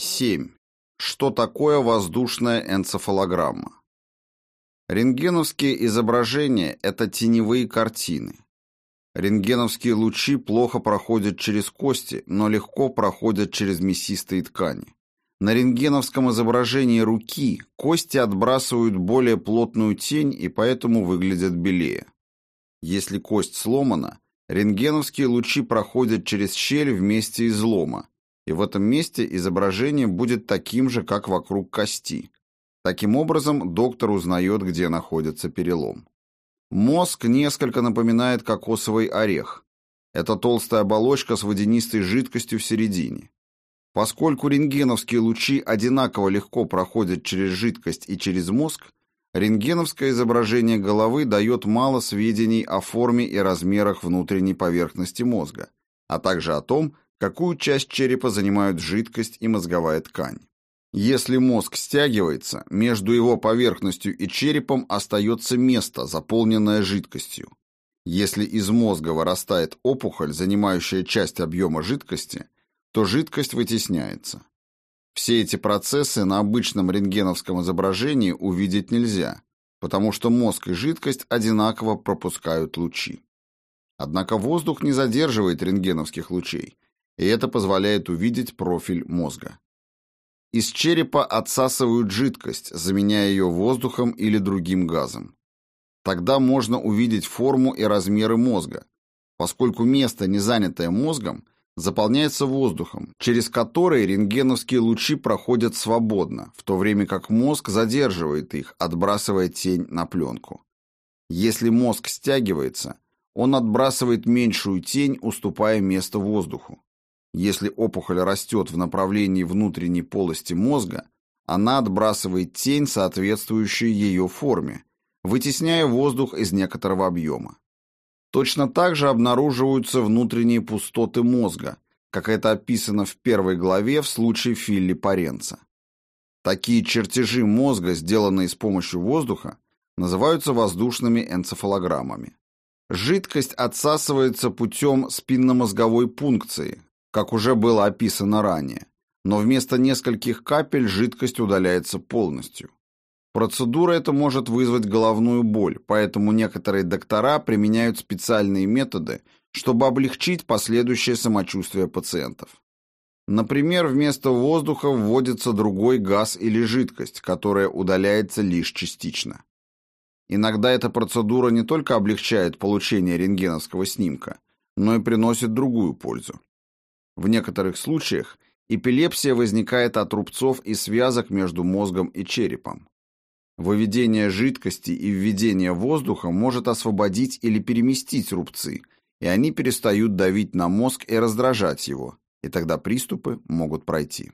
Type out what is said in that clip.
7. Что такое воздушная энцефалограмма? Рентгеновские изображения – это теневые картины. Рентгеновские лучи плохо проходят через кости, но легко проходят через мясистые ткани. На рентгеновском изображении руки кости отбрасывают более плотную тень и поэтому выглядят белее. Если кость сломана, рентгеновские лучи проходят через щель в месте излома, и в этом месте изображение будет таким же, как вокруг кости. Таким образом, доктор узнает, где находится перелом. Мозг несколько напоминает кокосовый орех. Это толстая оболочка с водянистой жидкостью в середине. Поскольку рентгеновские лучи одинаково легко проходят через жидкость и через мозг, рентгеновское изображение головы дает мало сведений о форме и размерах внутренней поверхности мозга, а также о том, какую часть черепа занимают жидкость и мозговая ткань. Если мозг стягивается, между его поверхностью и черепом остается место, заполненное жидкостью. Если из мозга вырастает опухоль, занимающая часть объема жидкости, то жидкость вытесняется. Все эти процессы на обычном рентгеновском изображении увидеть нельзя, потому что мозг и жидкость одинаково пропускают лучи. Однако воздух не задерживает рентгеновских лучей, и это позволяет увидеть профиль мозга. Из черепа отсасывают жидкость, заменяя ее воздухом или другим газом. Тогда можно увидеть форму и размеры мозга, поскольку место, не занятое мозгом, заполняется воздухом, через который рентгеновские лучи проходят свободно, в то время как мозг задерживает их, отбрасывая тень на пленку. Если мозг стягивается, он отбрасывает меньшую тень, уступая место воздуху. Если опухоль растет в направлении внутренней полости мозга, она отбрасывает тень, соответствующую ее форме, вытесняя воздух из некоторого объема. Точно так же обнаруживаются внутренние пустоты мозга, как это описано в первой главе в случае Филли Паренца. Такие чертежи мозга, сделанные с помощью воздуха, называются воздушными энцефалограммами. Жидкость отсасывается путем спинномозговой пункции, как уже было описано ранее, но вместо нескольких капель жидкость удаляется полностью. Процедура эта может вызвать головную боль, поэтому некоторые доктора применяют специальные методы, чтобы облегчить последующее самочувствие пациентов. Например, вместо воздуха вводится другой газ или жидкость, которая удаляется лишь частично. Иногда эта процедура не только облегчает получение рентгеновского снимка, но и приносит другую пользу. В некоторых случаях эпилепсия возникает от рубцов и связок между мозгом и черепом. Выведение жидкости и введение воздуха может освободить или переместить рубцы, и они перестают давить на мозг и раздражать его, и тогда приступы могут пройти.